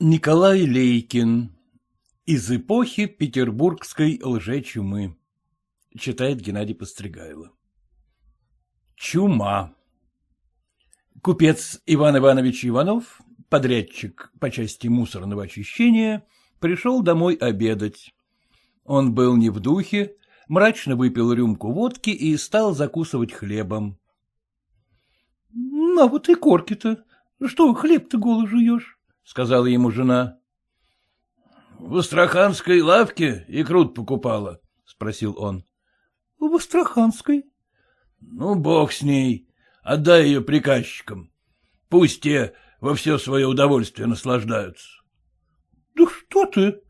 Николай Лейкин. Из эпохи петербургской лжечумы. Читает Геннадий Постригайло. Чума. Купец Иван Иванович Иванов, подрядчик по части мусорного очищения, пришел домой обедать. Он был не в духе, мрачно выпил рюмку водки и стал закусывать хлебом. — На вот и корки-то. Что хлеб-то голый жуешь? — сказала ему жена. — В Астраханской лавке икрут покупала? — спросил он. — В Астраханской. — Ну, бог с ней. Отдай ее приказчикам. Пусть те во все свое удовольствие наслаждаются. — Да что ты?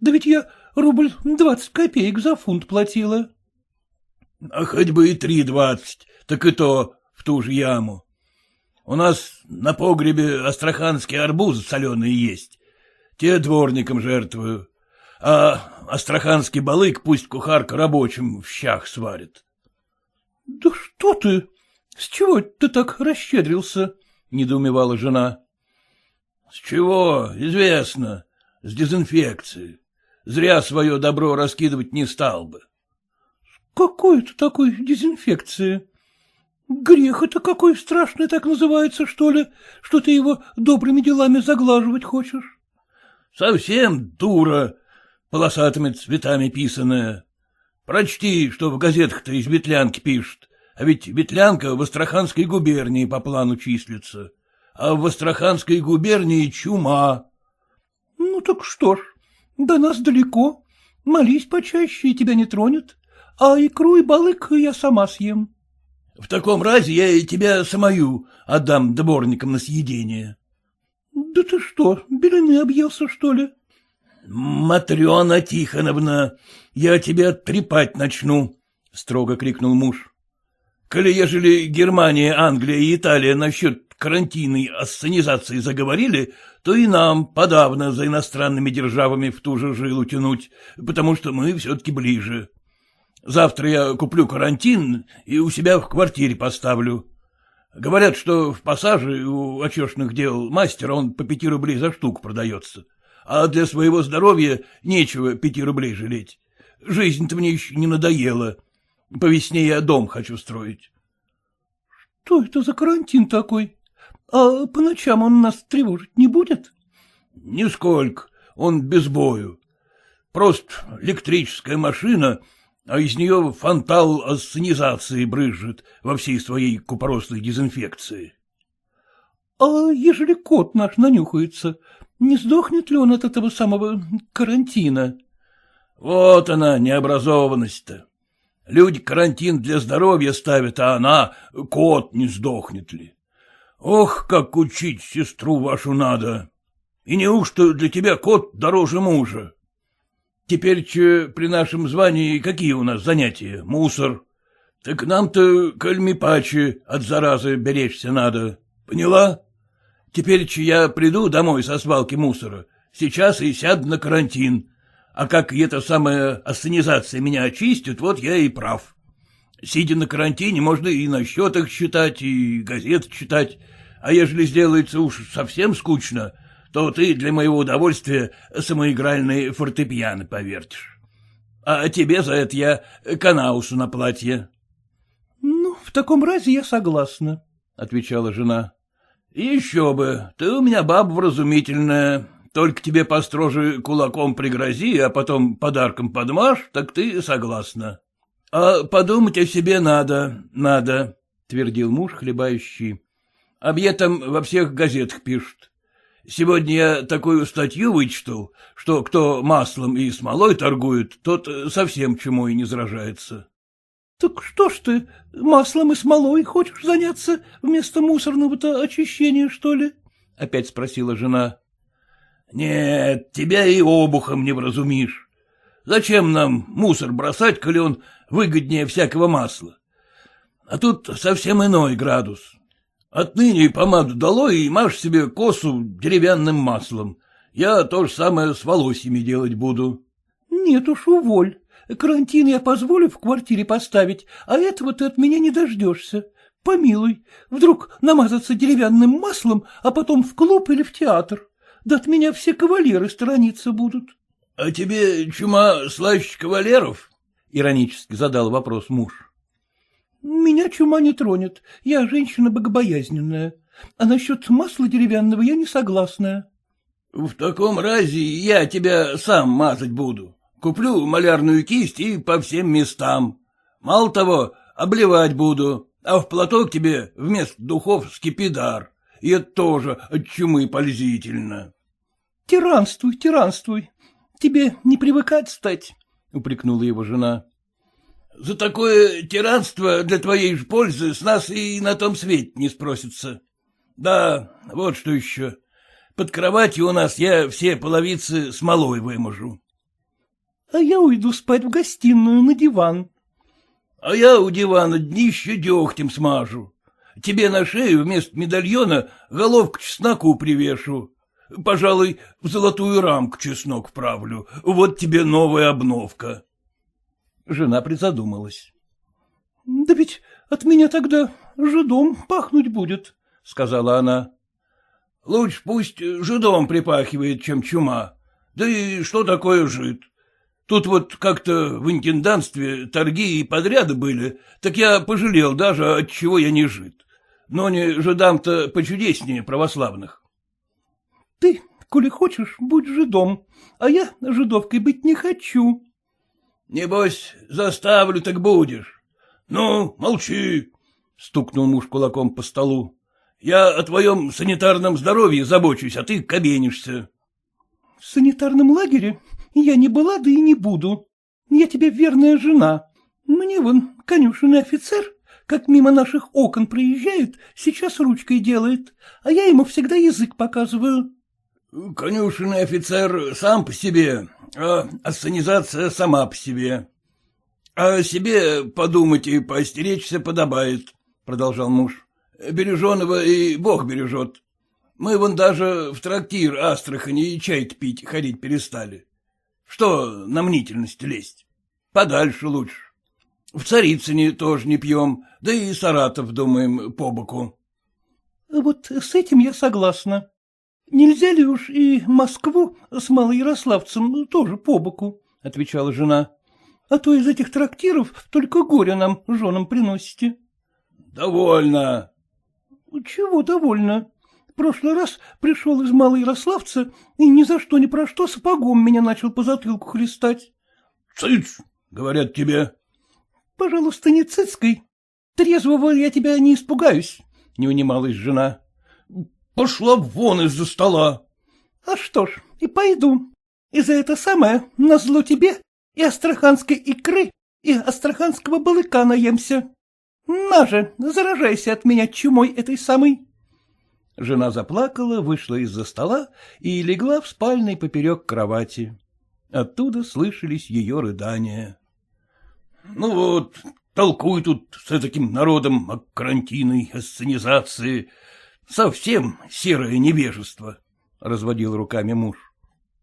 Да ведь я рубль двадцать копеек за фунт платила. — А хоть бы и три двадцать, так и то в ту же яму. У нас на погребе астраханские арбузы соленые есть. Те дворникам жертвую. А астраханский балык пусть кухарка рабочим в щах сварит. — Да что ты? С чего ты так расщедрился? — недоумевала жена. — С чего? Известно. С дезинфекции. Зря свое добро раскидывать не стал бы. — Какой это такой дезинфекции? Грех это какой страшный так называется, что ли, что ты его добрыми делами заглаживать хочешь? Совсем дура, полосатыми цветами писаная. Прочти, что в газетах-то из Ветлянки пишут, а ведь Ветлянка в Астраханской губернии по плану числится, а в Астраханской губернии чума. Ну так что ж, до нас далеко, молись почаще, и тебя не тронет, а икру и балык я сама съем. В таком разе я и тебя самую отдам дворникам на съедение. — Да ты что, белины объелся, что ли? — Матрена Тихоновна, я тебя трепать начну, — строго крикнул муж. — Коли ежели Германия, Англия и Италия насчет карантинной ассанизации заговорили, то и нам подавно за иностранными державами в ту же жилу тянуть, потому что мы все-таки ближе. Завтра я куплю карантин и у себя в квартире поставлю. Говорят, что в пассаже у очешных дел мастера он по пяти рублей за штуку продается. А для своего здоровья нечего пяти рублей жалеть. Жизнь-то мне еще не надоела. По весне я дом хочу строить. — Что это за карантин такой? А по ночам он нас тревожить не будет? — Нисколько. Он без бою. Просто электрическая машина а из нее фонтал ассенизации брызжет во всей своей купоросной дезинфекции. — А ежели кот наш нанюхается, не сдохнет ли он от этого самого карантина? — Вот она, необразованность-то. Люди карантин для здоровья ставят, а она, кот, не сдохнет ли. Ох, как учить сестру вашу надо. И неужто для тебя кот дороже мужа? Теперь че при нашем звании какие у нас занятия? Мусор. Так нам-то, кальмипачи, от заразы беречься надо. Поняла? Теперь че я приду домой со свалки мусора, сейчас и сяду на карантин. А как эта самая ассенизация меня очистит, вот я и прав. Сидя на карантине, можно и на счетах считать, и газет читать. А ежели сделается уж совсем скучно, то ты для моего удовольствия самоигральные фортепиано повертишь. А тебе за это я канаусу на платье. — Ну, в таком разе я согласна, — отвечала жена. — Еще бы, ты у меня баба вразумительная. Только тебе построже кулаком пригрози, а потом подарком подмажь, так ты согласна. А подумать о себе надо, надо, — твердил муж, хлебающий. Об этом во всех газетах пишут. Сегодня я такую статью вычитал, что кто маслом и смолой торгует, тот совсем чему и не заражается. — Так что ж ты, маслом и смолой хочешь заняться вместо мусорного-то очищения, что ли? — опять спросила жена. — Нет, тебя и обухом не вразумишь. Зачем нам мусор бросать, коли он выгоднее всякого масла? А тут совсем иной градус. Отныне помаду долой и мажь себе косу деревянным маслом. Я то же самое с волосьями делать буду. — Нет уж, уволь. Карантин я позволю в квартире поставить, а этого ты от меня не дождешься. Помилуй, вдруг намазаться деревянным маслом, а потом в клуб или в театр. Да от меня все кавалеры сторониться будут. — А тебе чума слаще кавалеров? — иронически задал вопрос муж. — Меня чума не тронет, я женщина богобоязненная, а насчет масла деревянного я не согласная. — В таком разе я тебя сам мазать буду. Куплю малярную кисть и по всем местам. Мало того, обливать буду, а в платок тебе вместо духов скипидар. И это тоже от чумы пользительно. — Тиранствуй, тиранствуй. Тебе не привыкать стать, — упрекнула его жена. — За такое тиранство для твоей же пользы с нас и на том свете не спросится. Да, вот что еще. Под кроватью у нас я все половицы смолой выможу. — А я уйду спать в гостиную на диван. — А я у дивана днище дегтем смажу. Тебе на шею вместо медальона головку чесноку привешу. Пожалуй, в золотую рамку чеснок вправлю. Вот тебе новая обновка. Жена призадумалась. — Да ведь от меня тогда жидом пахнуть будет, — сказала она. — Лучше пусть жидом припахивает, чем чума. Да и что такое жид? Тут вот как-то в интендантстве торги и подряды были, так я пожалел даже, от чего я не жид. Но не жидам-то почудеснее православных. — Ты, коли хочешь, будь жидом, а я жидовкой быть не хочу. — Небось, заставлю, так будешь. Ну, молчи, — стукнул муж кулаком по столу. — Я о твоем санитарном здоровье забочусь, а ты кабенишься. — В санитарном лагере я не была, да и не буду. Я тебе верная жена. Мне вон конюшенный офицер, как мимо наших окон проезжает, сейчас ручкой делает, а я ему всегда язык показываю. — Конюшенный офицер сам по себе, а ассанизация сама по себе. — А себе подумать и поостеречься подобает, — продолжал муж. — Береженого и Бог бережет. Мы вон даже в трактир Астрахани и чай пить ходить перестали. Что на мнительность лезть? Подальше лучше. В Царицыне тоже не пьем, да и Саратов, думаем, по боку. — Вот с этим я согласна. Нельзя ли уж и Москву с Малоярославцем тоже по боку, — отвечала жена. — А то из этих трактиров только горе нам, женам, приносите. — Довольно. — Чего довольно? прошлый раз пришел из Малоярославца и ни за что ни про что сапогом меня начал по затылку хлестать. — Цыц, говорят тебе. — Пожалуйста, не цицкой. Трезвого я тебя не испугаюсь, — не унималась жена. — Пошла вон из-за стола. — А что ж, и пойду. И за это самое, назло тебе, и астраханской икры, и астраханского балыка наемся. На же, заражайся от меня чумой этой самой. Жена заплакала, вышла из-за стола и легла в спальной поперек кровати. Оттуда слышались ее рыдания. — Ну вот, толкуй тут с таким народом о карантиной, о сценизации. Совсем серое невежество, — разводил руками муж.